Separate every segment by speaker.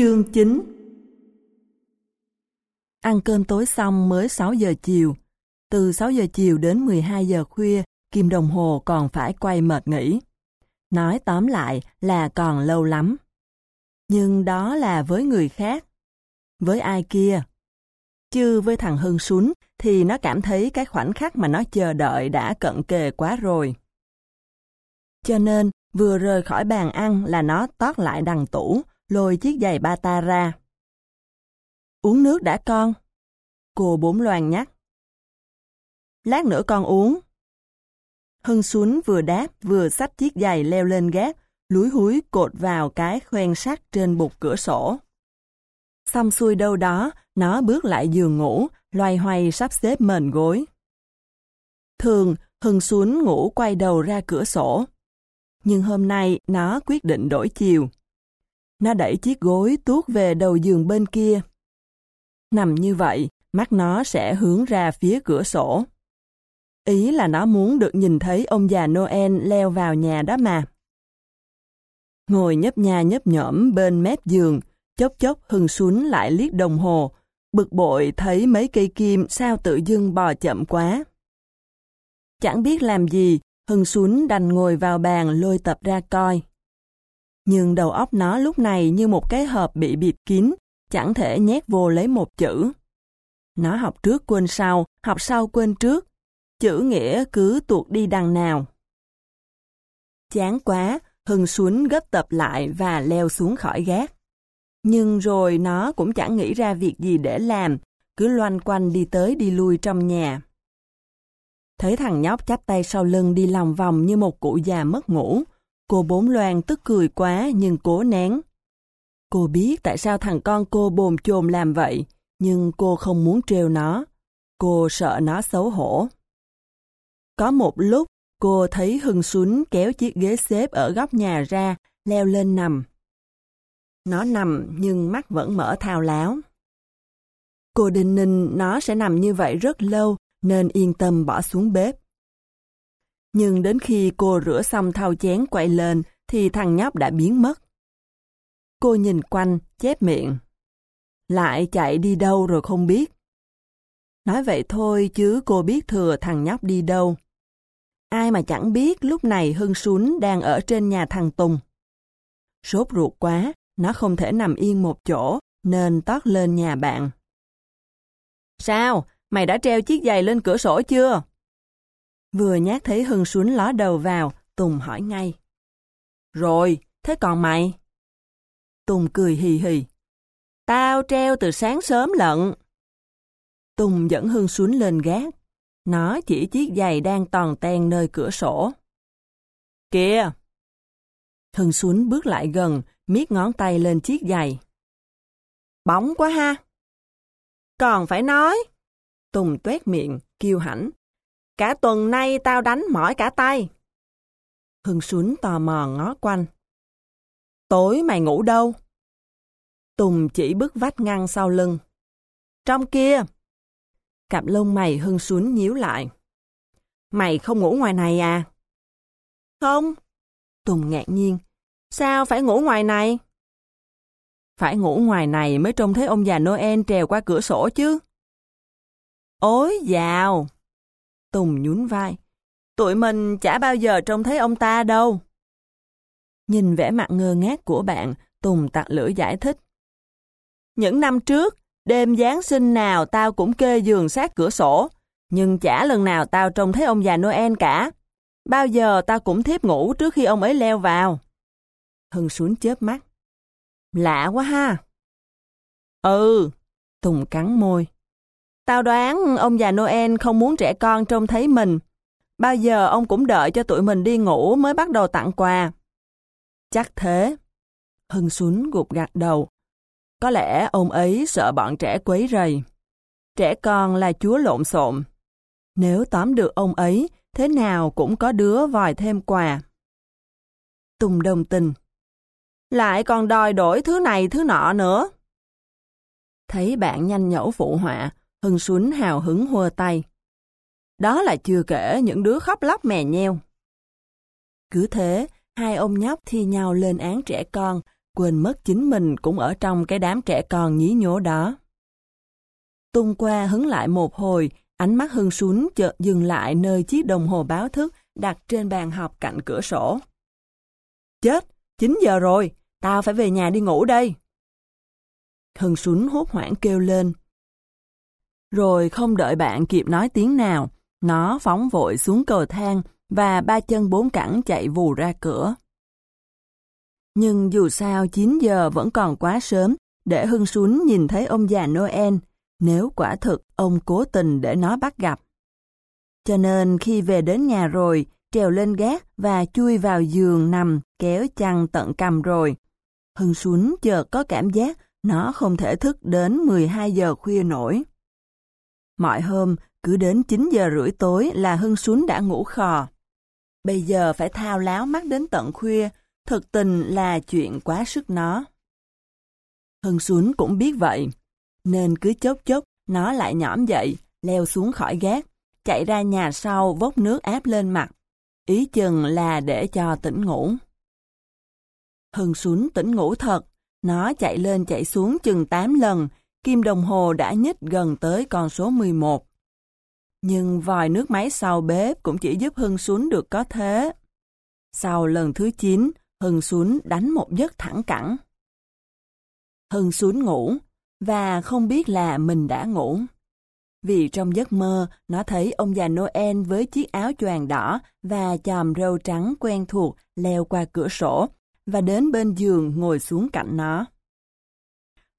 Speaker 1: Chương 9 Ăn cơm tối xong mới 6 giờ chiều. Từ 6 giờ chiều đến 12 giờ khuya, kim đồng hồ còn phải quay mệt nghỉ. Nói tóm lại là còn lâu lắm. Nhưng đó là với người khác. Với ai kia? Chứ với thằng Hưng Sún thì nó cảm thấy cái khoảnh khắc mà nó chờ đợi đã cận kề quá rồi. Cho nên, vừa rời khỏi bàn ăn là nó tót lại đằng tủ, lôi chiếc giày ba ta ra. Uống nước đã con? Cô bốn loàn nhắc. Lát nữa con uống. Hưng xuống vừa đáp vừa xách chiếc giày leo lên gác, lúi húi cột vào cái khoen sắt trên bục cửa sổ. Xong xuôi đâu đó, nó bước lại giường ngủ, loay hoay sắp xếp mền gối. Thường, Hưng xuống ngủ quay đầu ra cửa sổ. Nhưng hôm nay nó quyết định đổi chiều. Nó đẩy chiếc gối tuốt về đầu giường bên kia. Nằm như vậy, mắt nó sẽ hướng ra phía cửa sổ. Ý là nó muốn được nhìn thấy ông già Noel leo vào nhà đó mà. Ngồi nhấp nha nhấp nhõm bên mép giường, chốc chốc hừng xuống lại liếc đồng hồ, bực bội thấy mấy cây kim sao tự dưng bò chậm quá. Chẳng biết làm gì, hưng xuống đành ngồi vào bàn lôi tập ra coi. Nhưng đầu óc nó lúc này như một cái hộp bị bịt kín, chẳng thể nhét vô lấy một chữ. Nó học trước quên sau, học sau quên trước, chữ nghĩa cứ tuột đi đằng nào. Chán quá, Hưng xuống gấp tập lại và leo xuống khỏi gác. Nhưng rồi nó cũng chẳng nghĩ ra việc gì để làm, cứ loanh quanh đi tới đi lui trong nhà. Thấy thằng nhóc chắp tay sau lưng đi lòng vòng như một cụ già mất ngủ, cô bốn loan tức cười quá nhưng cố nén. Cô biết tại sao thằng con cô bồn chồn làm vậy, nhưng cô không muốn trêu nó. Cô sợ nó xấu hổ. Có một lúc, cô thấy Hưng Xuân kéo chiếc ghế xếp ở góc nhà ra, leo lên nằm. Nó nằm nhưng mắt vẫn mở thao láo. Cô đinh ninh nó sẽ nằm như vậy rất lâu nên yên tâm bỏ xuống bếp. Nhưng đến khi cô rửa xong thau chén quay lên thì thằng nhóc đã biến mất. Cô nhìn quanh, chép miệng. Lại chạy đi đâu rồi không biết. Nói vậy thôi chứ cô biết thừa thằng nhóc đi đâu. Ai mà chẳng biết lúc này Hưng Sún đang ở trên nhà thằng Tùng. Sốt ruột quá, nó không thể nằm yên một chỗ, nên tót lên nhà bạn. Sao? Mày đã treo chiếc giày lên cửa sổ chưa? Vừa nhát thấy Hưng xuống ló đầu vào, Tùng hỏi ngay. Rồi, thế còn mày? Tùng cười hì hì. Tao treo từ sáng sớm lận. Tùng dẫn Hưng xuống lên gác. Nó chỉ chiếc giày đang toàn ten nơi cửa sổ. Kìa! Hưng xuống bước lại gần, miết ngón tay lên chiếc giày. Bóng quá ha! Còn phải nói! Tùng tuét miệng, kêu hãnh. Cả tuần nay tao đánh mỏi cả tay. Hưng xuống tò mò ngó quanh. Tối mày ngủ đâu? Tùng chỉ bức vách ngăn sau lưng. Trong kia! Cặp lông mày hưng xuống nhíu lại. Mày không ngủ ngoài này à? Không. Tùng ngạc nhiên. Sao phải ngủ ngoài này? Phải ngủ ngoài này mới trông thấy ông già Noel trèo qua cửa sổ chứ. Ôi, dào! Tùng nhún vai. Tụi mình chả bao giờ trông thấy ông ta đâu. Nhìn vẻ mặt ngơ ngác của bạn, Tùng tặc lửa giải thích. Những năm trước, đêm Giáng sinh nào tao cũng kê giường sát cửa sổ, nhưng chả lần nào tao trông thấy ông già Noel cả. Bao giờ tao cũng thiếp ngủ trước khi ông ấy leo vào. Hưng xuống chớp mắt. Lạ quá ha. Ừ, Tùng cắn môi. Tao đoán ông già Noel không muốn trẻ con trông thấy mình. Bao giờ ông cũng đợi cho tụi mình đi ngủ mới bắt đầu tặng quà. Chắc thế. Hưng xuống gục gạt đầu, có lẽ ông ấy sợ bọn trẻ quấy rầy. Trẻ con là chúa lộn xộn. Nếu tóm được ông ấy, thế nào cũng có đứa vòi thêm quà. Tùng đồng tình. Lại còn đòi đổi thứ này thứ nọ nữa. Thấy bạn nhanh nhẩu phụ họa, Hưng Xuân hào hứng hùa tay. Đó là chưa kể những đứa khóc lóc mè nheo. Cứ thế, hai ông nhóc thi nhau lên án trẻ con, quên mất chính mình cũng ở trong cái đám trẻ con nhí nhố đó. Tung qua hứng lại một hồi, ánh mắt hưng xuống chợt dừng lại nơi chiếc đồng hồ báo thức đặt trên bàn học cạnh cửa sổ. Chết, 9 giờ rồi, tao phải về nhà đi ngủ đây. Hưng Xuân hốt hoảng kêu lên. Rồi không đợi bạn kịp nói tiếng nào, nó phóng vội xuống cầu thang và ba chân bốn cẳng chạy vù ra cửa. Nhưng dù sao 9 giờ vẫn còn quá sớm để Hưng Sún nhìn thấy ông già Noel, nếu quả thực ông cố tình để nó bắt gặp. Cho nên khi về đến nhà rồi, trèo lên gác và chui vào giường nằm kéo chăn tận cầm rồi. Hưng Sún chợt có cảm giác nó không thể thức đến 12 giờ khuya nổi. Mọi hôm, cứ đến 9 giờ rưỡi tối là Hưng xuống đã ngủ khò. Bây giờ phải thao láo mắt đến tận khuya, thực tình là chuyện quá sức nó. Hưng xuống cũng biết vậy, nên cứ chốc chốc nó lại nhõm dậy, leo xuống khỏi gác, chạy ra nhà sau vốc nước áp lên mặt. Ý chừng là để cho tỉnh ngủ. Hưng xuống tỉnh ngủ thật, nó chạy lên chạy xuống chừng 8 lần, kim đồng hồ đã nhích gần tới con số 11. Nhưng vòi nước máy sau bếp cũng chỉ giúp Hưng xuống được có thế. Sau lần thứ 9, Hưng xuống đánh một giấc thẳng cẳng. Hưng xuống ngủ, và không biết là mình đã ngủ. Vì trong giấc mơ, nó thấy ông già Noel với chiếc áo choàng đỏ và chòm râu trắng quen thuộc leo qua cửa sổ và đến bên giường ngồi xuống cạnh nó.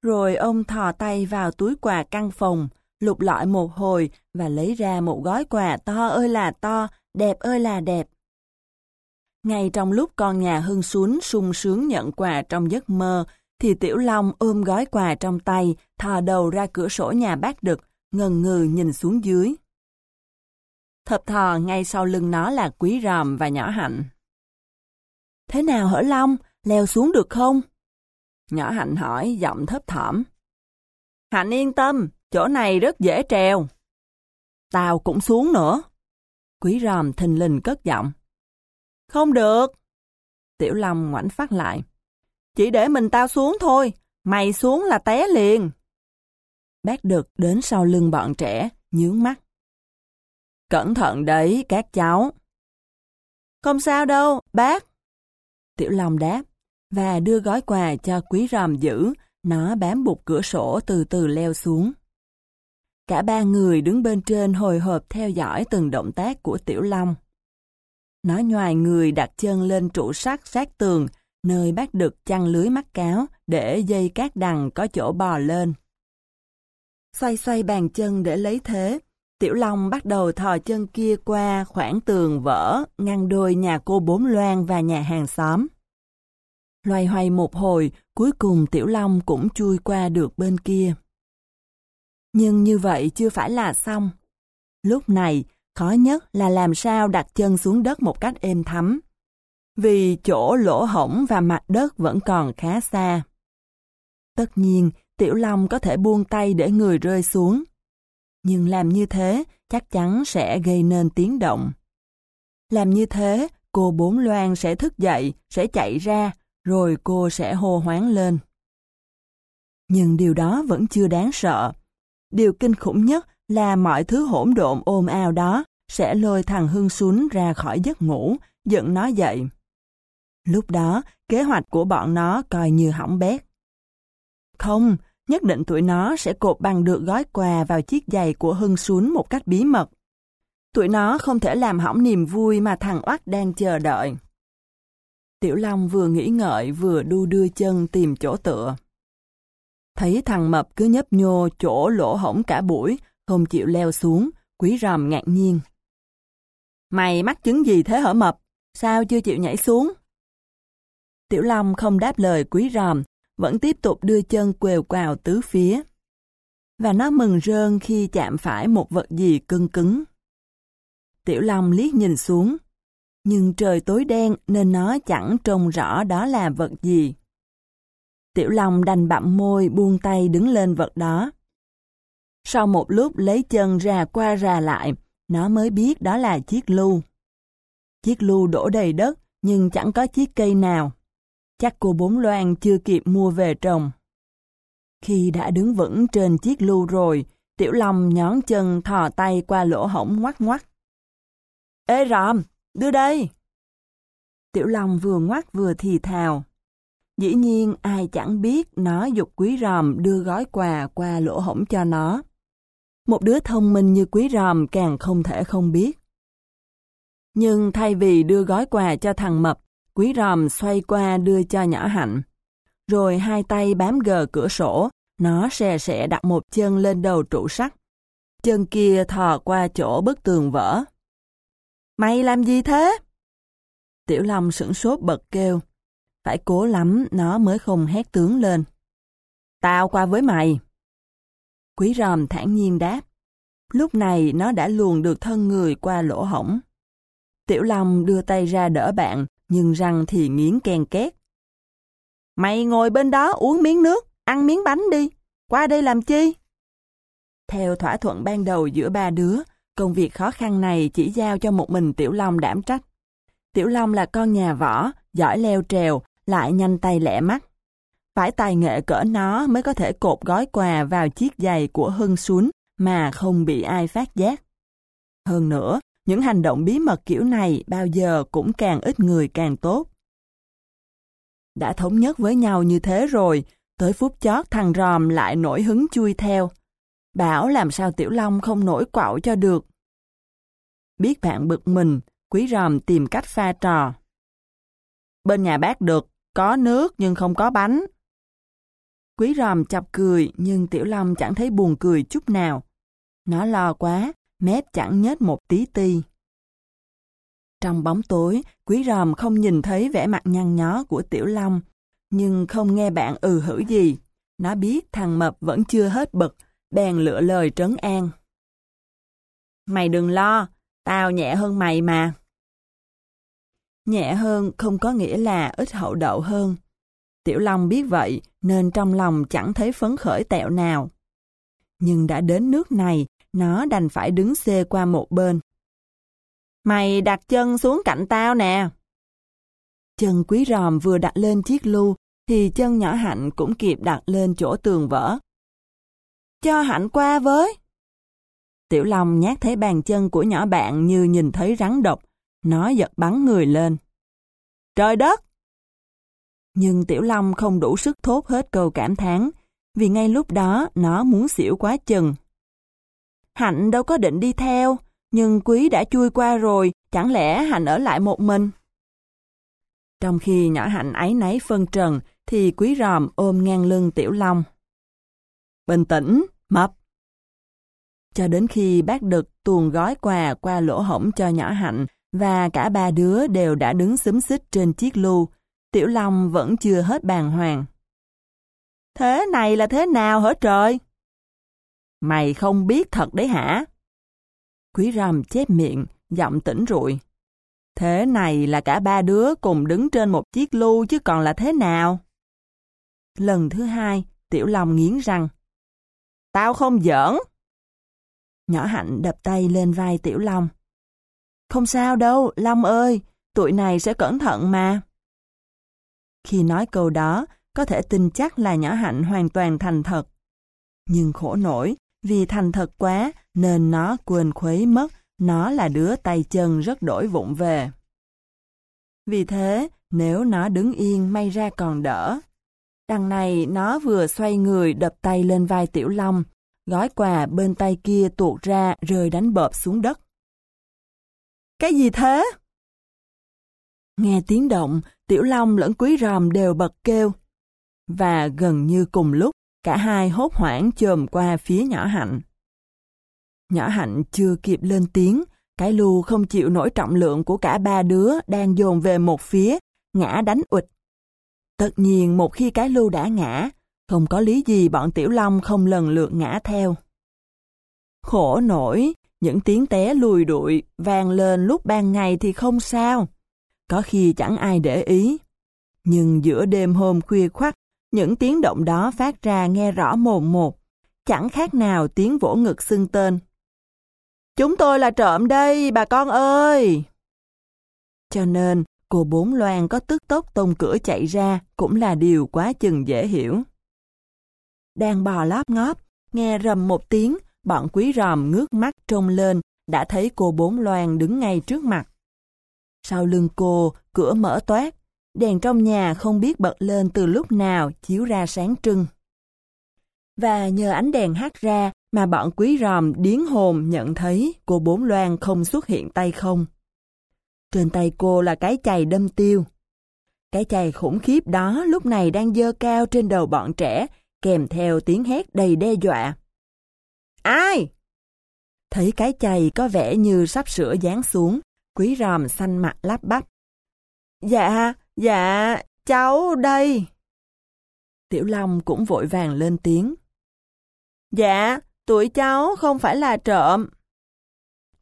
Speaker 1: Rồi ông thò tay vào túi quà căn phòng, lục lọi một hồi và lấy ra một gói quà to ơi là to, đẹp ơi là đẹp. Ngay trong lúc con nhà hưng xuống sung sướng nhận quà trong giấc mơ, thì Tiểu Long ôm gói quà trong tay, thò đầu ra cửa sổ nhà bác đực, ngần ngừ nhìn xuống dưới. Thập thò ngay sau lưng nó là Quý Ròm và Nhỏ Hạnh. Thế nào hở Long, leo xuống được không? Nhỏ Hạnh hỏi giọng thấp thỏm. Hạnh yên tâm, chỗ này rất dễ trèo. Tao cũng xuống nữa. Quý Ròm thình lình cất giọng. Không được. Tiểu Long ngoảnh phát lại. Chỉ để mình tao xuống thôi, mày xuống là té liền. Bác Đực đến sau lưng bọn trẻ, nhướng mắt. Cẩn thận đấy các cháu. Không sao đâu, bác. Tiểu Long đáp, và đưa gói quà cho quý ròm giữ, nó bám bụt cửa sổ từ từ leo xuống. Cả ba người đứng bên trên hồi hộp theo dõi từng động tác của Tiểu Long. Nó nhoài người đặt chân lên trụ sắt sát tường, nơi bác đực chăn lưới mắt cáo để dây cát đằng có chỗ bò lên. Xoay xoay bàn chân để lấy thế, Tiểu Long bắt đầu thò chân kia qua khoảng tường vỡ, ngăn đôi nhà cô Bốn Loan và nhà hàng xóm. Loay hoay một hồi, cuối cùng Tiểu Long cũng chui qua được bên kia. Nhưng như vậy chưa phải là xong. Lúc này, khó nhất là làm sao đặt chân xuống đất một cách êm thấm. Vì chỗ lỗ hổng và mặt đất vẫn còn khá xa. Tất nhiên, Tiểu Long có thể buông tay để người rơi xuống. Nhưng làm như thế chắc chắn sẽ gây nên tiếng động. Làm như thế, cô Bốn Loan sẽ thức dậy, sẽ chạy ra, rồi cô sẽ hô hoáng lên. Nhưng điều đó vẫn chưa đáng sợ. Điều kinh khủng nhất là mọi thứ hỗn độn ôm ao đó sẽ lôi thằng Hưng xuống ra khỏi giấc ngủ, dựng nó dậy. Lúc đó, kế hoạch của bọn nó coi như hỏng bét. Không, nhất định tụi nó sẽ cột bằng được gói quà vào chiếc giày của Hưng xuống một cách bí mật. Tụi nó không thể làm hỏng niềm vui mà thằng Oát đang chờ đợi. Tiểu Long vừa nghĩ ngợi vừa đu đưa chân tìm chỗ tựa. Thấy thằng Mập cứ nhấp nhô chỗ lỗ hổng cả buổi, không chịu leo xuống, quý ròm ngạc nhiên. Mày mắc chứng gì thế hở Mập? Sao chưa chịu nhảy xuống? Tiểu Long không đáp lời quý ròm, vẫn tiếp tục đưa chân quều quào tứ phía. Và nó mừng rơn khi chạm phải một vật gì cưng cứng. Tiểu Long liếc nhìn xuống, nhưng trời tối đen nên nó chẳng trông rõ đó là vật gì. Tiểu Long đành bặm môi buông tay đứng lên vật đó. Sau một lúc lấy chân ra qua ra lại, nó mới biết đó là chiếc lu. Chiếc lu đổ đầy đất nhưng chẳng có chiếc cây nào. chắc cô Bốn Loan chưa kịp mua về trồng. Khi đã đứng vững trên chiếc lu rồi, Tiểu Long nhón chân thò tay qua lỗ hổng ngoắt ngoắt. Ê ròm, đưa đây! Tiểu Long vừa ngoắt vừa thì thào. Dĩ nhiên ai chẳng biết nó dục quý ròm đưa gói quà qua lỗ hổng cho nó. Một đứa thông minh như quý ròm càng không thể không biết. Nhưng thay vì đưa gói quà cho thằng Mập, quý ròm xoay qua đưa cho nhỏ hạnh. Rồi hai tay bám gờ cửa sổ, nó xè xẻ đặt một chân lên đầu trụ sắt. Chân kia thò qua chỗ bức tường vỡ. Mày làm gì thế? Tiểu Long sửng sốt bật kêu. Phải cố lắm nó mới không hét tướng lên. Tao qua với mày. Quý ròm thản nhiên đáp. Lúc này nó đã luồn được thân người qua lỗ hổng. Tiểu Long đưa tay ra đỡ bạn, nhưng răng thì nghiến ken két. Mày ngồi bên đó uống miếng nước, ăn miếng bánh đi. Qua đây làm chi? Theo thỏa thuận ban đầu giữa ba đứa, công việc khó khăn này chỉ giao cho một mình Tiểu Long đảm trách. Tiểu Long là con nhà võ, giỏi leo trèo, lại nhanh tay lẹ mắt. Phải tài nghệ cỡ nó mới có thể cột gói quà vào chiếc giày của Hưng xuống mà không bị ai phát giác. Hơn nữa, những hành động bí mật kiểu này bao giờ cũng càng ít người càng tốt. Đã thống nhất với nhau như thế rồi, tới phút chót thằng ròm lại nổi hứng chui theo. Bảo làm sao Tiểu Long không nổi quạo cho được. Biết bạn bực mình, quý ròm tìm cách pha trò. Bên nhà bác được, có nước nhưng không có bánh. Quý ròm chọc cười nhưng Tiểu Long chẳng thấy buồn cười chút nào. Nó lo quá, mép chẳng nhếch một tí ti. Trong bóng tối, quý ròm không nhìn thấy vẻ mặt nhăn nhó của Tiểu Long, nhưng không nghe bạn ừ hử gì. Nó biết thằng Mập vẫn chưa hết bực, bèn lựa lời trấn an. Mày đừng lo, tao nhẹ hơn mày mà. Nhẹ hơn không có nghĩa là ít hậu đậu hơn. Tiểu Long biết vậy nên trong lòng chẳng thấy phấn khởi tẹo nào. Nhưng đã đến nước này, nó đành phải đứng xê qua một bên. Mày đặt chân xuống cạnh tao nè. Chân quý ròm vừa đặt lên chiếc lưu, thì chân nhỏ Hạnh cũng kịp đặt lên chỗ tường vỡ. Cho Hạnh qua với. Tiểu Long nhát thấy bàn chân của nhỏ bạn như nhìn thấy rắn độc, nó giật bắn người lên. Trời đất! Nhưng Tiểu Long không đủ sức thốt hết câu cảm thán, vì ngay lúc đó nó muốn xỉu quá chừng. Hạnh đâu có định đi theo, nhưng Quý đã chui qua rồi, chẳng lẽ Hạnh ở lại một mình? Trong khi nhỏ Hạnh ấy nấy phân trần, thì Quý ròm ôm ngang lưng Tiểu Long. Bình tĩnh, mập. Cho đến khi bác đực tuồn gói quà qua lỗ hổng cho nhỏ Hạnh, và cả ba đứa đều đã đứng xúm xích trên chiếc lưu, Tiểu Long vẫn chưa hết bàng hoàng. Thế này là thế nào hả trời? Mày không biết thật đấy hả? Quý rầm chép miệng, giọng tỉnh rụi. Thế này là cả ba đứa cùng đứng trên một chiếc lưu chứ còn là thế nào? Lần thứ hai, Tiểu Long nghiến răng. Tao không giỡn. Nhỏ Hạnh đập tay lên vai Tiểu Long. Không sao đâu, Long ơi, tụi này sẽ cẩn thận mà. Khi nói câu đó, có thể tin chắc là nhỏ Hạnh hoàn toàn thành thật. Nhưng khổ nổi, vì thành thật quá nên nó quên khuấy mất nó là đứa tay chân rất đổi vụng về. Vì thế, nếu nó đứng yên may ra còn đỡ. Đằng này nó vừa xoay người đập tay lên vai Tiểu Long, gói quà bên tay kia tuột ra rơi đánh bợp xuống đất. Cái gì thế? Nghe tiếng động, Tiểu Long lẫn Quý Ròm đều bật kêu. Và gần như cùng lúc, cả hai hốt hoảng chồm qua phía nhỏ Hạnh. Nhỏ Hạnh chưa kịp lên tiếng, cái lù không chịu nổi trọng lượng của cả ba đứa đang dồn về một phía, ngã đánh ụt. Tất nhiên một khi cái lưu đã ngã, không có lý gì bọn Tiểu Long không lần lượt ngã theo. Khổ nổi, những tiếng té lùi đuổi vang lên lúc ban ngày thì không sao. Có khi chẳng ai để ý. Nhưng giữa đêm hôm khuya khoắt, những tiếng động đó phát ra nghe rõ mồm một, chẳng khác nào tiếng vỗ ngực xưng tên. Chúng tôi là trộm đây, bà con ơi! Cho nên, cô bốn loan có tức tốc tông cửa chạy ra cũng là điều quá chừng dễ hiểu. Đang bò lóp ngóp, nghe rầm một tiếng, bọn quý ròm ngước mắt trông lên, đã thấy cô bốn loan đứng ngay trước mặt. Sau lưng cô, cửa mở toát, đèn trong nhà không biết bật lên từ lúc nào chiếu ra sáng trưng. Và nhờ ánh đèn hát ra mà bọn quý ròm điến hồn nhận thấy cô bốn loan không xuất hiện tay không. Trên tay cô là cái chày đâm tiêu. Cái chày khủng khiếp đó lúc này đang dơ cao trên đầu bọn trẻ, kèm theo tiếng hét đầy đe dọa. Ai? Thấy cái chày có vẻ như sắp sửa dán xuống, quý ròm xanh mặt lắp bắp. Dạ, dạ, cháu đây. Tiểu Long cũng vội vàng lên tiếng. Dạ, tuổi cháu không phải là trộm.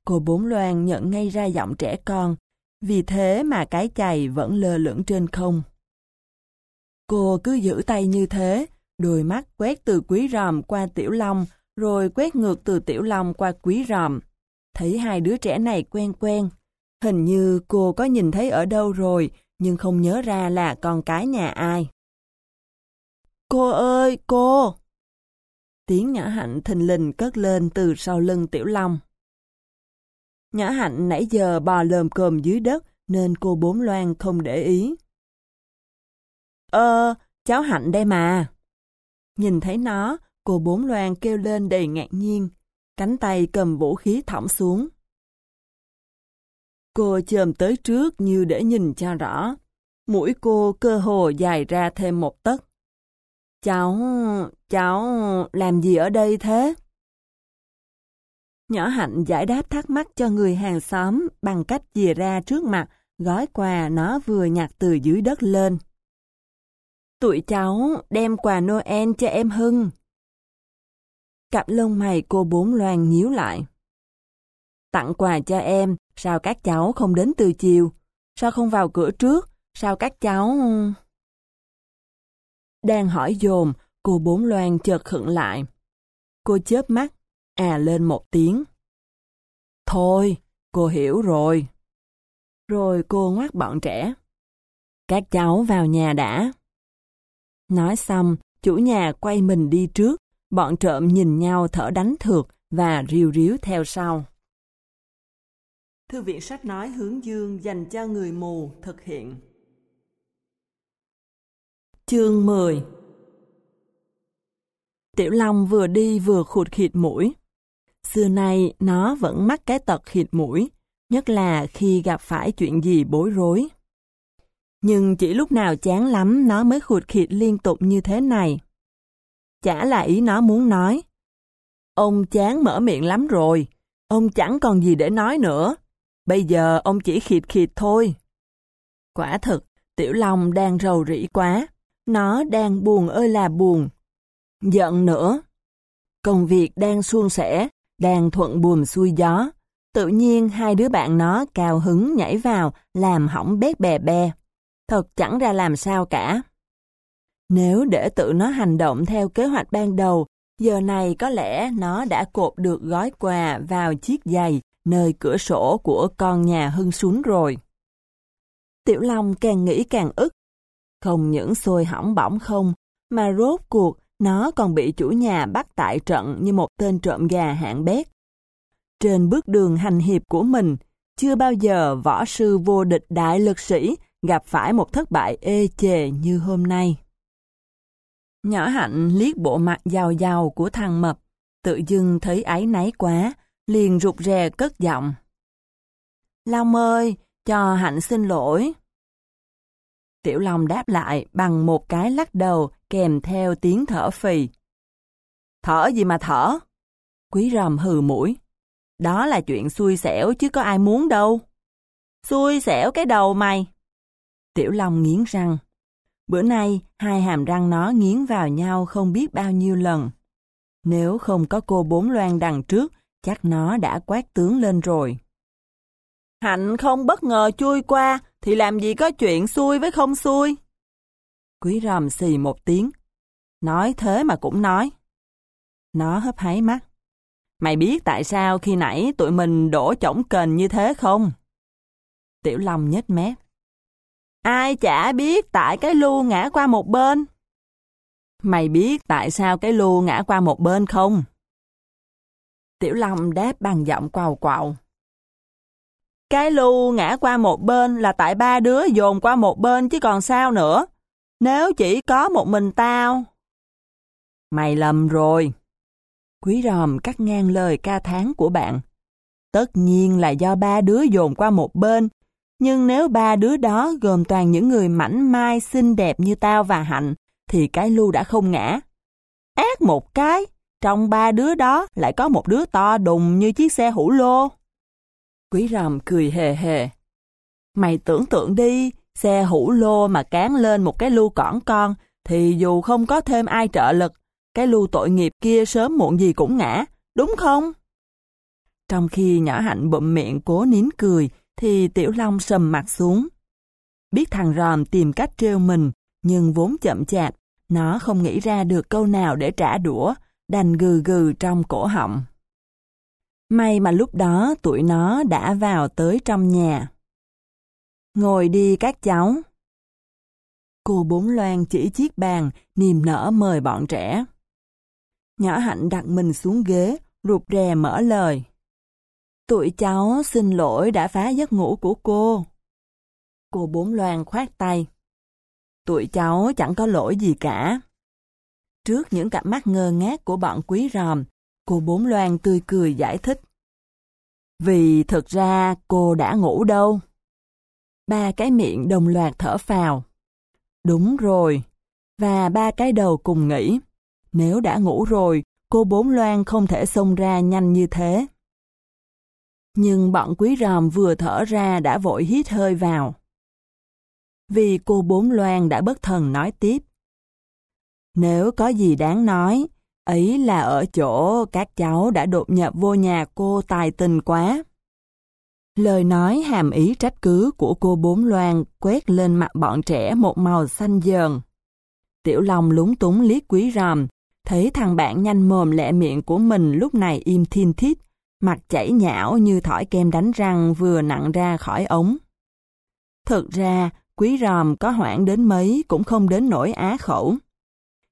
Speaker 1: Cô Bốn Loan nhận ngay ra giọng trẻ con, vì thế mà cái chày vẫn lơ lửng trên không. Cô cứ giữ tay như thế, đôi mắt quét từ quý ròm qua tiểu long, rồi quét ngược từ tiểu long qua quý ròm. Thấy hai đứa trẻ này quen quen. Hình như cô có nhìn thấy ở đâu rồi, nhưng không nhớ ra là con cái nhà ai. Cô ơi, cô! Tiếng nhỏ hạnh thình lình cất lên từ sau lưng tiểu long. Nhỏ hạnh nãy giờ bò lờm cồm dưới đất nên cô bốn loan không để ý. Ơ, cháu hạnh đây mà. Nhìn thấy nó, cô bốn loan kêu lên đầy ngạc nhiên, cánh tay cầm vũ khí thõng xuống. Cô chồm tới trước như để nhìn cho rõ. Mũi cô cơ hồ dài ra thêm một tấc. Cháu, cháu làm gì ở đây thế? Nhỏ Hạnh giải đáp thắc mắc cho người hàng xóm bằng cách dìa ra trước mặt gói quà nó vừa nhặt từ dưới đất lên. Tụi cháu đem quà Noel cho em Hưng. Cặp lông mày cô bốn loan nhíu lại. Tặng quà cho em, sao các cháu không đến từ chiều? Sao không vào cửa trước? Sao các cháu... Đang hỏi dồn, cô bốn loan chợt khựng lại. Cô chớp mắt, à lên một tiếng. Thôi, cô hiểu rồi. Rồi cô ngoắt bọn trẻ. Các cháu vào nhà đã. Nói xong, chủ nhà quay mình đi trước, bọn trộm nhìn nhau thở đánh thượt và riu ríu theo sau. Thư viện sách nói hướng dương dành cho người mù thực hiện. Chương 10 Tiểu Long vừa đi vừa khụt khịt mũi. Xưa nay nó vẫn mắc cái tật khịt mũi, nhất là khi gặp phải chuyện gì bối rối. Nhưng chỉ lúc nào chán lắm nó mới khụt khịt liên tục như thế này. Chả là ý nó muốn nói. Ông chán mở miệng lắm rồi, ông chẳng còn gì để nói nữa. Bây giờ ông chỉ khịt khịt thôi. Quả thực, Tiểu Long đang rầu rĩ quá. Nó đang buồn ơi là buồn. Giận nữa. Công việc đang suôn sẻ, đang thuận buồm xuôi gió. Tự nhiên hai đứa bạn nó cao hứng nhảy vào, làm hỏng bét bè bè. Thật chẳng ra làm sao cả. Nếu để tự nó hành động theo kế hoạch ban đầu, giờ này có lẽ nó đã cột được gói quà vào chiếc giày nơi cửa sổ của con nhà hưng xuống rồi. Tiểu Long càng nghĩ càng ức. Không những xôi hỏng bỏng không, mà rốt cuộc nó còn bị chủ nhà bắt tại trận như một tên trộm gà hạng bét. Trên bước đường hành hiệp của mình, chưa bao giờ võ sư vô địch đại lực sĩ gặp phải một thất bại ê chề như hôm nay. Nhỏ hạnh liếc bộ mặt giàu giàu của thằng mập, tự dưng thấy áy náy quá, liền rụt rè cất giọng. Long ơi, cho hạnh xin lỗi. Tiểu Long đáp lại bằng một cái lắc đầu kèm theo tiếng thở phì. Thở gì mà thở? Quý ròm hừ mũi. Đó là chuyện xui xẻo chứ có ai muốn đâu. Xui xẻo cái đầu mày. Tiểu Long nghiến răng. Bữa nay, hai hàm răng nó nghiến vào nhau không biết bao nhiêu lần. Nếu không có cô bốn loan đằng trước, chắc nó đã quát tướng lên rồi. Hạnh không bất ngờ chui qua, thì làm gì có chuyện xui với không xui. Quý ròm xì một tiếng. Nói thế mà cũng nói. Nó hấp háy mắt. Mày biết tại sao khi nãy tụi mình đổ chổng kền như thế không? Tiểu Long nhếch mép. Ai chả biết tại cái lu ngã qua một bên. Mày biết tại sao cái lu ngã qua một bên không? Tiểu Long đáp bằng giọng quào quào. Cái lu ngã qua một bên là tại ba đứa dồn qua một bên chứ còn sao nữa. Nếu chỉ có một mình tao. Mày lầm rồi. Quý ròm cắt ngang lời ca tháng của bạn. Tất nhiên là do ba đứa dồn qua một bên. Nhưng nếu ba đứa đó gồm toàn những người mảnh mai xinh đẹp như tao và Hạnh, thì cái lu đã không ngã. Ác một cái, trong ba đứa đó lại có một đứa to đùng như chiếc xe hủ lô. Quý ròm cười hề hề. Mày tưởng tượng đi, xe hủ lô mà cán lên một cái lu cỏn con, thì dù không có thêm ai trợ lực, cái lu tội nghiệp kia sớm muộn gì cũng ngã, đúng không? Trong khi nhỏ hạnh bụm miệng cố nín cười, thì Tiểu Long sầm mặt xuống. Biết thằng ròm tìm cách trêu mình, nhưng vốn chậm chạp, nó không nghĩ ra được câu nào để trả đũa, đành gừ gừ trong cổ họng. May mà lúc đó tụi nó đã vào tới trong nhà. Ngồi đi các cháu. Cô Bốn Loan chỉ chiếc bàn, niềm nở mời bọn trẻ. Nhỏ Hạnh đặt mình xuống ghế, rụt rè mở lời. Tụi cháu xin lỗi đã phá giấc ngủ của cô. Cô Bốn Loan khoát tay. Tụi cháu chẳng có lỗi gì cả. Trước những cặp mắt ngơ ngác của bọn quý ròm, cô Bốn Loan tươi cười giải thích. Vì thực ra cô đã ngủ đâu. Ba cái miệng đồng loạt thở phào. Đúng rồi. Và ba cái đầu cùng nghĩ. Nếu đã ngủ rồi, cô Bốn Loan không thể xông ra nhanh như thế. Nhưng bọn quý ròm vừa thở ra đã vội hít hơi vào. Vì cô Bốn Loan đã bất thần nói tiếp. Nếu có gì đáng nói, ấy là ở chỗ các cháu đã đột nhập vô nhà cô tài tình quá. Lời nói hàm ý trách cứ của cô Bốn Loan quét lên mặt bọn trẻ một màu xanh dờn. Tiểu Long lúng túng liếc quý ròm, thấy thằng bạn nhanh mồm lẹ miệng của mình lúc này im thiên thít, mặt chảy nhão như thỏi kem đánh răng vừa nặng ra khỏi ống. Thực ra, quý ròm có hoảng đến mấy cũng không đến nỗi á khẩu.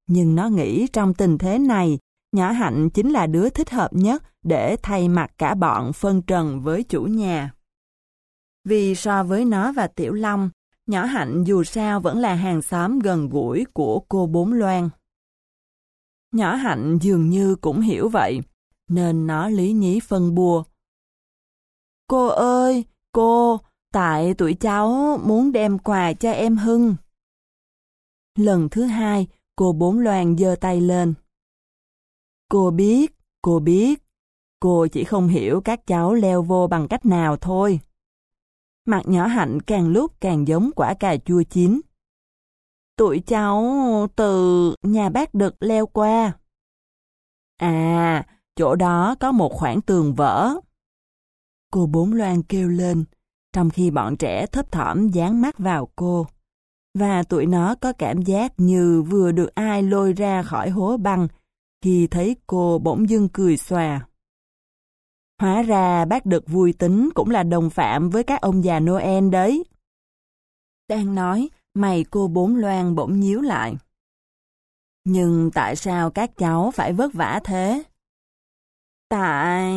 Speaker 1: Nhưng nó nghĩ trong tình thế này, nhỏ hạnh chính là đứa thích hợp nhất để thay mặt cả bọn phân trần với chủ nhà. Vì so với nó và Tiểu Long, nhỏ hạnh dù sao vẫn là hàng xóm gần gũi của cô Bốn Loan. Nhỏ hạnh dường như cũng hiểu vậy, nên nó lý nhí phân bùa. Cô ơi, cô, tại tụi cháu muốn đem quà cho em Hưng. Lần thứ hai, cô Bốn Loan giơ tay lên. Cô biết, cô biết, cô chỉ không hiểu các cháu leo vô bằng cách nào thôi. Mặt nhỏ hạnh càng lúc càng giống quả cà chua chín. Tụi cháu từ nhà bác đực leo qua. À, chỗ đó có một khoảng tường vỡ. Cô Bốn Loan kêu lên, trong khi bọn trẻ thấp thỏm dán mắt vào cô. Và tụi nó có cảm giác như vừa được ai lôi ra khỏi hố băng khi thấy cô bỗng dưng cười xòa. Hóa ra bác đực vui tính cũng là đồng phạm với các ông già Noel đấy. Đang nói, mày cô bốn loan bỗng nhíu lại. Nhưng tại sao các cháu phải vất vả thế? Tại...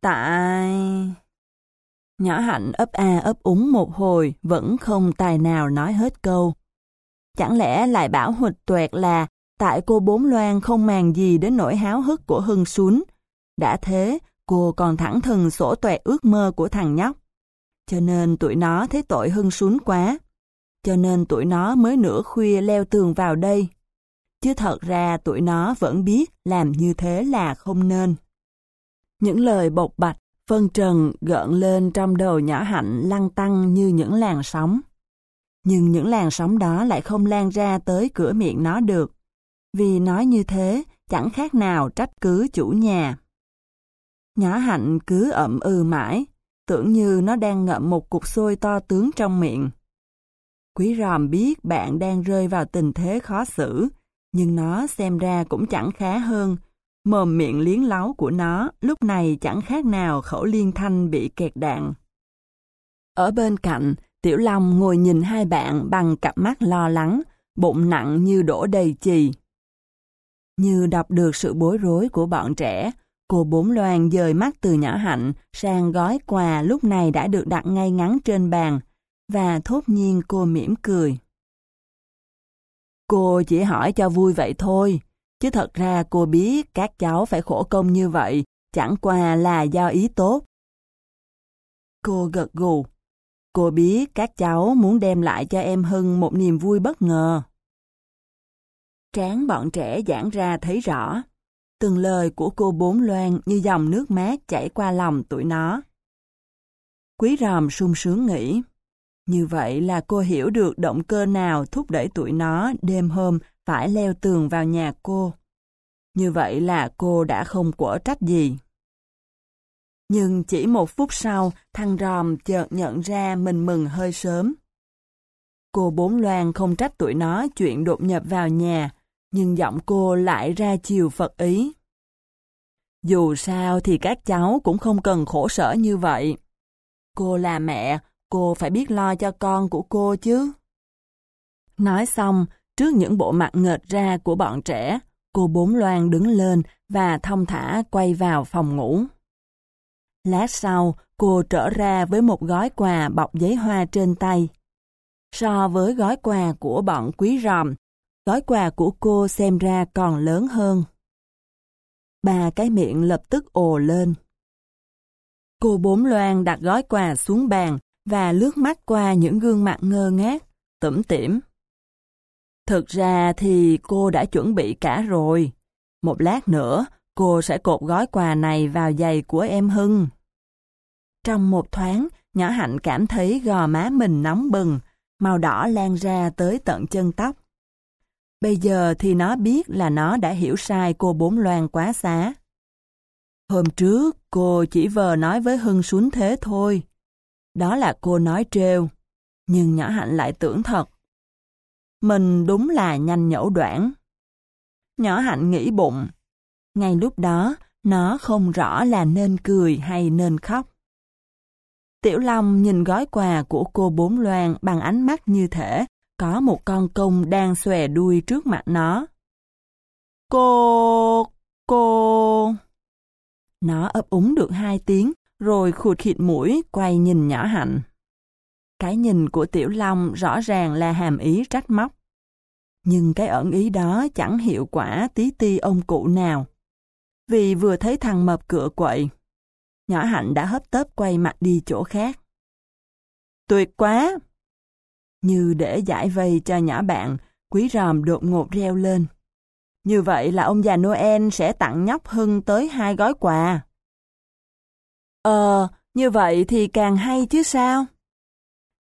Speaker 1: tại... Nhỏ hạnh ấp a ấp úng một hồi, vẫn không tài nào nói hết câu. Chẳng lẽ lại bảo hụt tuẹt là tại cô bốn loan không màng gì đến nỗi háo hức của Hưng Xuân. Đã thế, cô còn thẳng thừng sổ tuẹt ước mơ của thằng nhóc. Cho nên tụi nó thấy tội Hưng Xuân quá. Cho nên tụi nó mới nửa khuya leo tường vào đây. Chứ thật ra tụi nó vẫn biết làm như thế là không nên. Những lời bộc bạch, phân trần gợn lên trong đầu nhỏ hạnh lăng tăng như những làn sóng. Nhưng những làn sóng đó lại không lan ra tới cửa miệng nó được. Vì nói như thế, chẳng khác nào trách cứ chủ nhà. Nhỏ hạnh cứ ậm ừ mãi, tưởng như nó đang ngậm một cục xôi to tướng trong miệng. Quý ròm biết bạn đang rơi vào tình thế khó xử, nhưng nó xem ra cũng chẳng khá hơn. Mồm miệng liến láo của nó lúc này chẳng khác nào khẩu liên thanh bị kẹt đạn. Ở bên cạnh, Tiểu Long ngồi nhìn hai bạn bằng cặp mắt lo lắng, bụng nặng như đổ đầy chì. Như đọc được sự bối rối của bọn trẻ, cô bốn loan dời mắt từ nhỏ hạnh sang gói quà lúc này đã được đặt ngay ngắn trên bàn, và thốt nhiên cô mỉm cười. Cô chỉ hỏi cho vui vậy thôi, chứ thật ra cô biết các cháu phải khổ công như vậy, chẳng qua là do ý tốt. Cô gật gù. Cô biết các cháu muốn đem lại cho em Hưng một niềm vui bất ngờ. Tráng bọn trẻ giãn ra thấy rõ. Từng lời của cô bốn loan như dòng nước mát chảy qua lòng tụi nó. Quý ròm sung sướng nghĩ. Như vậy là cô hiểu được động cơ nào thúc đẩy tụi nó đêm hôm phải leo tường vào nhà cô. Như vậy là cô đã không quở trách gì. Nhưng chỉ một phút sau, thằng ròm chợt nhận ra mình mừng hơi sớm. Cô bốn loan không trách tụi nó chuyện đột nhập vào nhà, nhưng giọng cô lại ra chiều Phật ý. Dù sao thì các cháu cũng không cần khổ sở như vậy. Cô là mẹ, cô phải biết lo cho con của cô chứ. Nói xong, trước những bộ mặt ngợt ra của bọn trẻ, cô bốn loan đứng lên và thông thả quay vào phòng ngủ. Lát sau, cô trở ra với một gói quà bọc giấy hoa trên tay. So với gói quà của bọn quý ròm, gói quà của cô xem ra còn lớn hơn. Ba cái miệng lập tức ồ lên. Cô bốn loan đặt gói quà xuống bàn và lướt mắt qua những gương mặt ngơ ngác, tủm tỉm. Thực ra thì cô đã chuẩn bị cả rồi. Một lát nữa, cô sẽ cột gói quà này vào giày của em Hưng. Trong một thoáng, nhỏ hạnh cảm thấy gò má mình nóng bừng, màu đỏ lan ra tới tận chân tóc. Bây giờ thì nó biết là nó đã hiểu sai cô bốn loan quá xá. Hôm trước, cô chỉ vờ nói với Hưng xuống thế thôi. Đó là cô nói trêu. Nhưng nhỏ hạnh lại tưởng thật. Mình đúng là nhanh nhẩu đoạn. Nhỏ hạnh nghĩ bụng. Ngay lúc đó, nó không rõ là nên cười hay nên khóc. Tiểu Long nhìn gói quà của cô Bốn Loan bằng ánh mắt như thể có một con công đang xòe đuôi trước mặt nó. Cô... cô... Nó ấp úng được hai tiếng, rồi khụt khịt mũi quay nhìn nhỏ hạnh. Cái nhìn của Tiểu Long rõ ràng là hàm ý trách móc. Nhưng cái ẩn ý đó chẳng hiệu quả tí ti ông cụ nào. Vì vừa thấy thằng mập cửa quậy, nhỏ hạnh đã hấp tấp quay mặt đi chỗ khác. Tuyệt quá! Như để giải vây cho nhỏ bạn, quý ròm đột ngột reo lên. Như vậy là ông già Noel sẽ tặng nhóc Hưng tới hai gói quà. Ờ, như vậy thì càng hay chứ sao?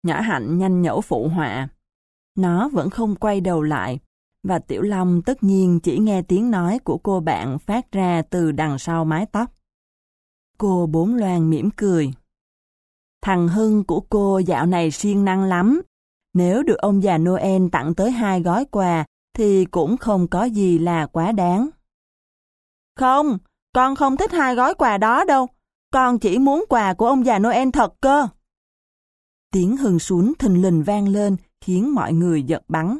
Speaker 1: Nhã hạnh nhanh nhẩu phụ họa. Nó vẫn không quay đầu lại, và Tiểu Long tất nhiên chỉ nghe tiếng nói của cô bạn phát ra từ đằng sau mái tóc. Cô bốn loan mỉm cười. Thằng Hưng của cô dạo này siêng năng lắm. Nếu được ông già Noel tặng tới hai gói quà, thì cũng không có gì là quá đáng. Không, con không thích hai gói quà đó đâu. Con chỉ muốn quà của ông già Noel thật cơ. Tiếng hừng xuống thình lình vang lên, khiến mọi người giật bắn.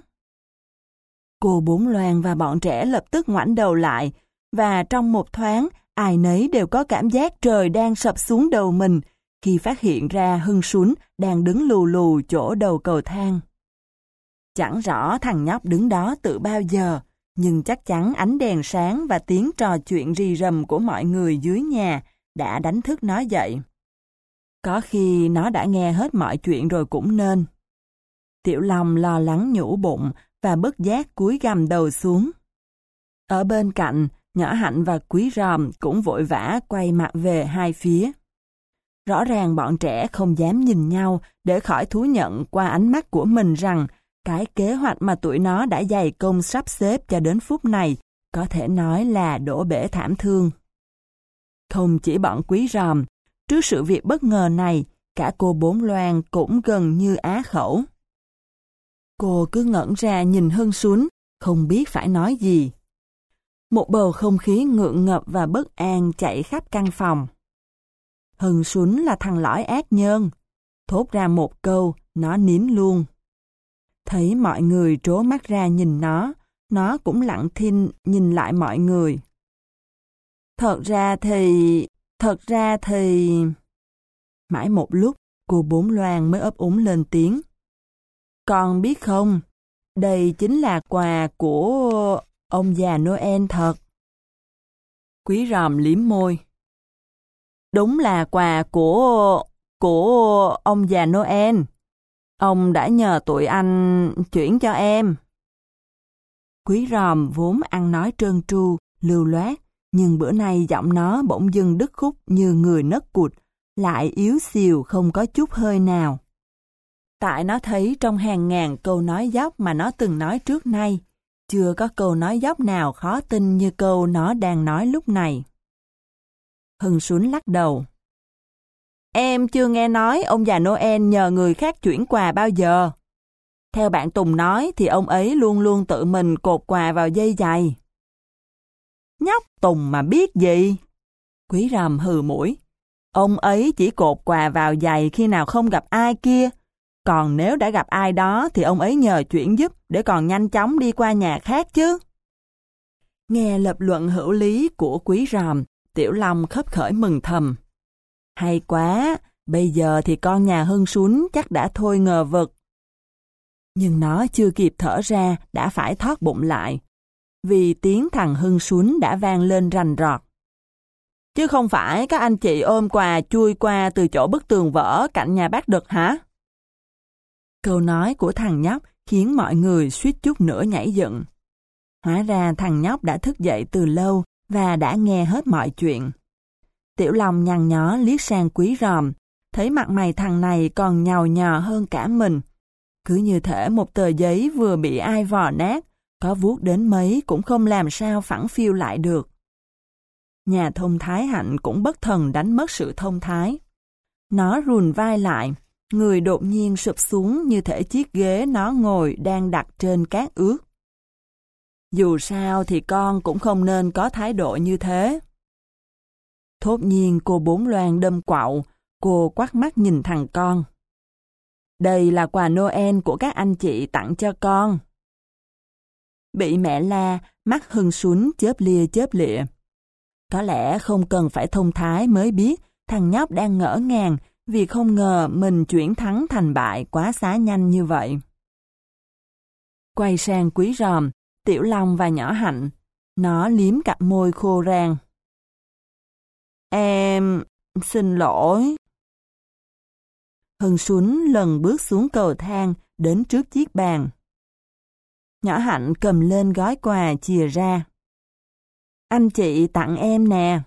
Speaker 1: Cô Bốn Loan và bọn trẻ lập tức ngoảnh đầu lại, và trong một thoáng, ai nấy đều có cảm giác trời đang sập xuống đầu mình khi phát hiện ra Hưng Sún đang đứng lù lù chỗ đầu cầu thang. Chẳng rõ thằng nhóc đứng đó từ bao giờ, nhưng chắc chắn ánh đèn sáng và tiếng trò chuyện rì rầm của mọi người dưới nhà đã đánh thức nó dậy. Có khi nó đã nghe hết mọi chuyện rồi cũng nên. Tiểu Long lo lắng nhủ bụng và bất giác cúi gầm đầu xuống. Ở bên cạnh, Nhỏ Hạnh và Quý Ròm cũng vội vã quay mặt về hai phía. Rõ ràng bọn trẻ không dám nhìn nhau để khỏi thú nhận qua ánh mắt của mình rằng cái kế hoạch mà tụi nó đã dày công sắp xếp cho đến phút này có thể nói là đổ bể thảm thương. Không chỉ bọn quý ròm, trước sự việc bất ngờ này, cả cô bốn loan cũng gần như á khẩu. Cô cứ ngẩn ra nhìn hưng xuống, không biết phải nói gì. Một bầu không khí ngượng ngập và bất an chạy khắp căn phòng. hưng Xuân là thằng lõi ác nhân. Thốt ra một câu, nó nín luôn. Thấy mọi người trố mắt ra nhìn nó, nó cũng lặng thinh nhìn lại mọi người. Thật ra thì... Thật ra thì... Mãi một lúc, cô Bốn Loan mới ấp úng lên tiếng. Con biết không, đây chính là quà của ông già Noel thật. Quý ròm liếm môi. Đúng là quà của... của ông già Noel. Ông đã nhờ tụi anh chuyển cho em. Quý ròm vốn ăn nói trơn tru, lưu loát, nhưng bữa nay giọng nó bỗng dưng đứt khúc như người nấc cụt, lại yếu xìu không có chút hơi nào. Tại nó thấy trong hàng ngàn câu nói dốc mà nó từng nói trước nay, chưa có câu nói dốc nào khó tin như câu nó đang nói lúc này. Hưng Xuân lắc đầu. Em chưa nghe nói ông già Noel nhờ người khác chuyển quà bao giờ. Theo bạn Tùng nói thì ông ấy luôn luôn tự mình cột quà vào dây giày. Nhóc Tùng mà biết gì? Quý rầm hừ mũi. Ông ấy chỉ cột quà vào giày khi nào không gặp ai kia. Còn nếu đã gặp ai đó thì ông ấy nhờ chuyển giúp để còn nhanh chóng đi qua nhà khác chứ. Nghe lập luận hữu lý của quý ròm, Tiểu Long khấp khởi mừng thầm. Hay quá, bây giờ thì con nhà hưng Xuân chắc đã thôi ngờ vực. Nhưng nó chưa kịp thở ra, đã phải thoát bụng lại. Vì tiếng thằng hưng xuống đã vang lên rành rọt. Chứ không phải các anh chị ôm quà chui qua từ chỗ bức tường vỡ cạnh nhà bác đực hả? Câu nói của thằng nhóc khiến mọi người suýt chút nữa nhảy dựng. Hóa ra thằng nhóc đã thức dậy từ lâu và đã nghe hết mọi chuyện. Tiểu Long nhăn nhó liếc sang quý ròm, thấy mặt mày thằng này còn nhào nhò hơn cả mình. Cứ như thể một tờ giấy vừa bị ai vò nát, có vuốt đến mấy cũng không làm sao phẳng phiêu lại được. Nhà thông thái hạnh cũng bất thần đánh mất sự thông thái. Nó rùn vai lại, người đột nhiên sụp xuống như thể chiếc ghế nó ngồi đang đặt trên cát ướt. Dù sao thì con cũng không nên có thái độ như thế. Thốt nhiên cô bốn loan đâm quạo, cô quát mắt nhìn thằng con. Đây là quà Noel của các anh chị tặng cho con. Bị mẹ la, mắt hưng xuống chớp lia chớp lịa. Có lẽ không cần phải thông thái mới biết thằng nhóc đang ngỡ ngàng vì không ngờ mình chuyển thắng thành bại quá xá nhanh như vậy. Quay sang quý ròm, Tiểu Long và nhỏ hạnh, nó liếm cặp môi khô rang. Em... xin lỗi. Hưng Xuân lần bước xuống cầu thang, đến trước chiếc bàn. Nhỏ Hạnh cầm lên gói quà chìa ra. Anh chị tặng em nè.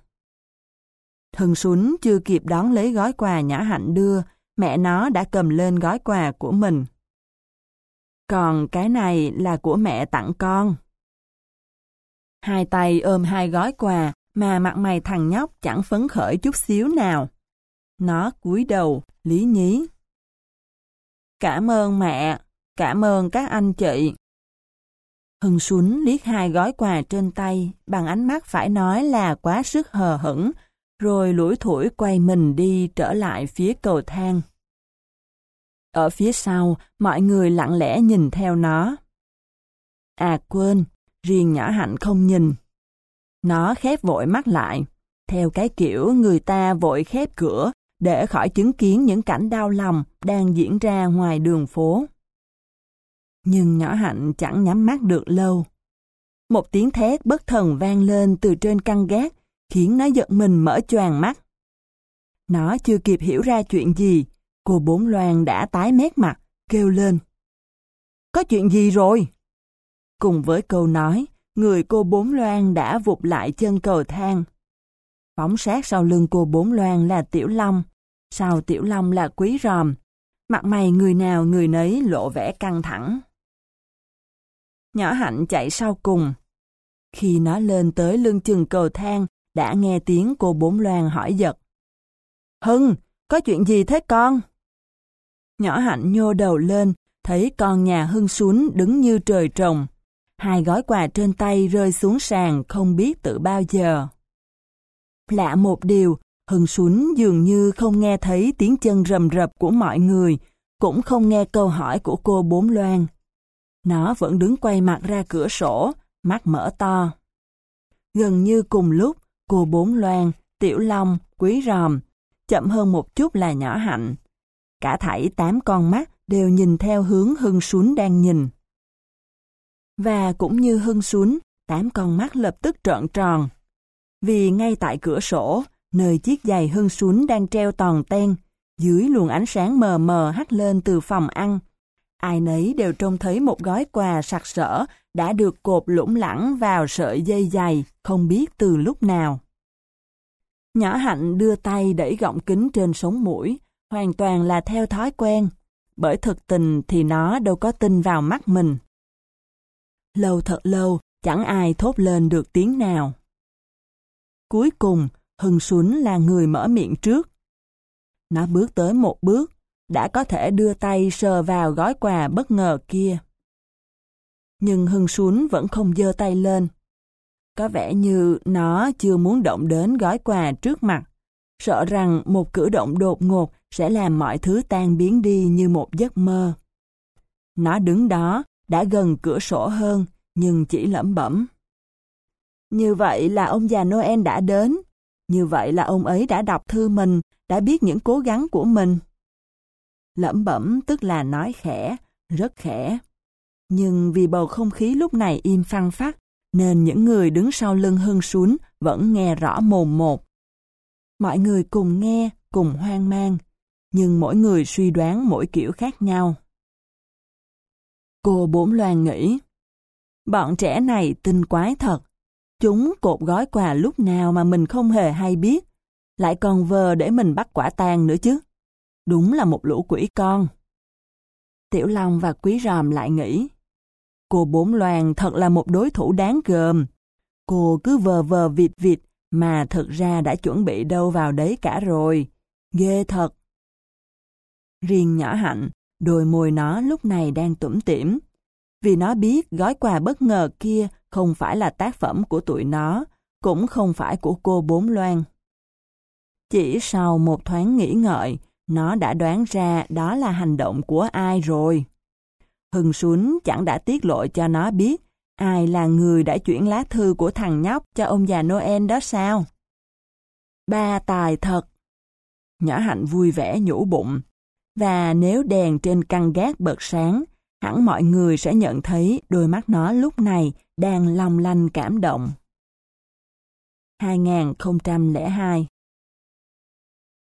Speaker 1: Thần sún chưa kịp đón lấy gói quà nhỏ Hạnh đưa, mẹ nó đã cầm lên gói quà của mình. Còn cái này là của mẹ tặng con. Hai tay ôm hai gói quà, mà mặt mày thằng nhóc chẳng phấn khởi chút xíu nào. Nó cúi đầu, lý nhí. Cảm ơn mẹ, cảm ơn các anh chị. Hưng Xuân liếc hai gói quà trên tay, bằng ánh mắt phải nói là quá sức hờ hững, rồi lủi thủi quay mình đi trở lại phía cầu thang. Ở phía sau, mọi người lặng lẽ nhìn theo nó. À quên, riêng nhỏ hạnh không nhìn. Nó khép vội mắt lại, theo cái kiểu người ta vội khép cửa để khỏi chứng kiến những cảnh đau lòng đang diễn ra ngoài đường phố. Nhưng nhỏ hạnh chẳng nhắm mắt được lâu. Một tiếng thét bất thần vang lên từ trên căn gác, khiến nó giật mình mở choàng mắt. Nó chưa kịp hiểu ra chuyện gì, cô bốn loan đã tái mét mặt, kêu lên. Có chuyện gì rồi? Cùng với câu nói, người cô bốn loan đã vụt lại chân cầu thang. Phóng sát sau lưng cô bốn loan là Tiểu Long, sau Tiểu Long là Quý Ròm. Mặt mày người nào người nấy lộ vẻ căng thẳng. Nhỏ Hạnh chạy sau cùng. Khi nó lên tới lưng chừng cầu thang, đã nghe tiếng cô bốn loan hỏi giật. Hưng, có chuyện gì thế con? Nhỏ Hạnh nhô đầu lên, thấy con nhà Hưng xuống đứng như trời trồng. Hai gói quà trên tay rơi xuống sàn không biết từ bao giờ. Lạ một điều, Hưng Xuân dường như không nghe thấy tiếng chân rầm rập của mọi người. cũng không nghe câu hỏi của cô Bốn Loan. Nó vẫn đứng quay mặt ra cửa sổ, mắt mở to. Gần như cùng lúc, cô Bốn Loan, Tiểu Long, Quý Ròm, chậm hơn một chút là nhỏ hạnh. Cả thảy tám con mắt đều nhìn theo hướng Hưng Xuân đang nhìn. Và cũng như Hưng Xuân, tám con mắt lập tức trợn tròn. Vì ngay tại cửa sổ, nơi chiếc giày Hưng Xuân đang treo toàn ten, dưới luồng ánh sáng mờ mờ hắt lên từ phòng ăn. Ai nấy đều trông thấy một gói quà sặc sỡ đã được cột lủng lẳng vào sợi dây dày, không biết từ lúc nào. Nhỏ Hạnh đưa tay đẩy gọng kính trên sống mũi, hoàn toàn là theo thói quen, bởi thực tình thì nó đâu có tin vào mắt mình. Lâu thật lâu, chẳng ai thốt lên được tiếng nào. Cuối cùng, Hưng Xuân là người mở miệng trước. Nó bước tới một bước, đã có thể đưa tay sờ vào gói quà bất ngờ kia. Nhưng Hưng Xuân vẫn không dơ tay lên. Có vẻ như nó chưa muốn động đến gói quà trước mặt, sợ rằng một cử động đột ngột sẽ làm mọi thứ tan biến đi như một giấc mơ. Nó đứng đó, đã gần cửa sổ hơn, nhưng chỉ lẩm bẩm. Như vậy là ông già Noel đã đến. Như vậy là ông ấy đã đọc thư mình, đã biết những cố gắng của mình. Lẩm bẩm tức là nói khẽ, rất khẽ. Nhưng vì bầu không khí lúc này im phăng phát, nên những người đứng sau lưng Hưng xuống vẫn nghe rõ mồm một. Mọi người cùng nghe, cùng hoang mang, nhưng mỗi người suy đoán mỗi kiểu khác nhau. Cô Bốn Loan nghĩ, bọn trẻ này tinh quái thật, chúng cột gói quà lúc nào mà mình không hề hay biết, lại còn vờ để mình bắt quả tang nữa chứ. Đúng là một lũ quỷ con. Tiểu Long và Quý Ròm lại nghĩ, cô Bốn Loan thật là một đối thủ đáng gờm. Cô cứ vờ vờ vịt vịt mà thật ra đã chuẩn bị đâu vào đấy cả rồi. Ghê thật. Riêng nhỏ hạnh, đôi môi nó lúc này đang tủm tỉm. Vì nó biết gói quà bất ngờ kia không phải là tác phẩm của tụi nó, cũng không phải của cô Bốn Loan. Chỉ sau một thoáng nghĩ ngợi, nó đã đoán ra đó là hành động của ai rồi. Hưng Xuân chẳng đã tiết lộ cho nó biết ai là người đã chuyển lá thư của thằng nhóc cho ông già Noel đó sao? Ba tài thật. Nhỏ hạnh vui vẻ nhủ bụng. Và nếu đèn trên căn gác bật sáng, hẳn mọi người sẽ nhận thấy đôi mắt nó lúc này đang long lanh cảm động. 2002